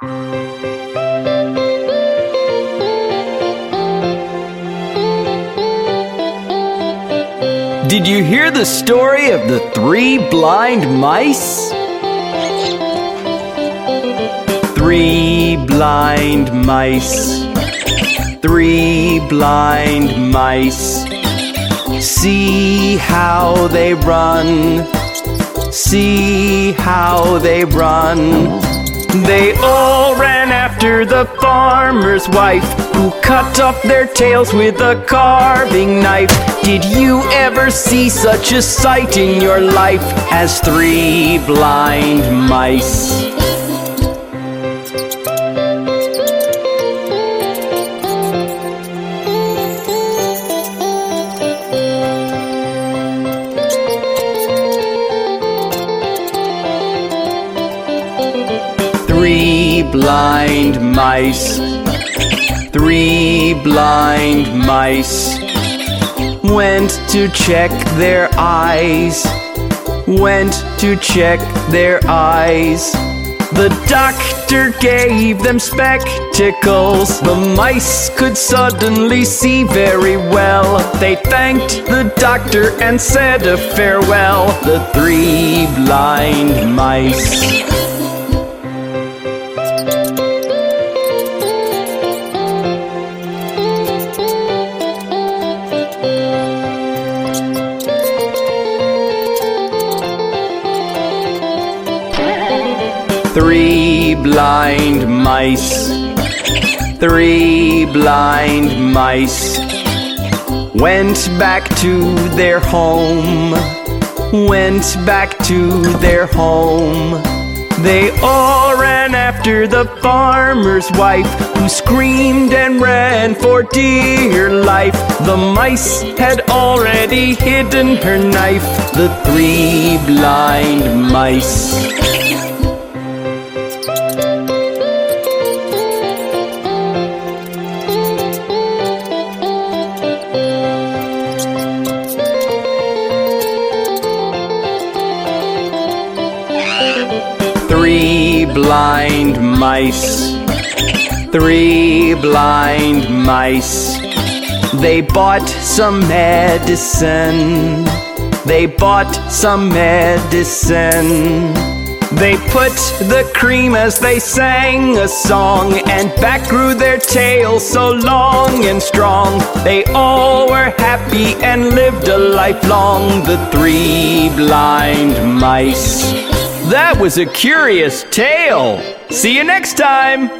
Did you hear the story of the three blind mice? Three blind mice. Three blind mice. See how they run. See how they run. They all ran after the farmer's wife, who cut off their tails with a carving knife. Did you ever see such a sight in your life as three blind mice? Three blind mice. Three blind mice went to check their eyes. Went to check their eyes. The doctor gave them spectacles. The mice could suddenly see very well. They thanked the doctor and said a farewell. The three blind mice. Three blind mice. Three blind mice went back to their home. Went back to their home. They all ran after the farmer's wife, who screamed and ran for dear life. The mice had already hidden her knife. The three blind mice. Blind mice. Three blind mice. They bought some medicine. They bought some medicine. They put the cream as they sang a song, and back grew their tails so long and strong. They all were happy and lived a life long, the three blind mice. That was a curious tale. See you next time.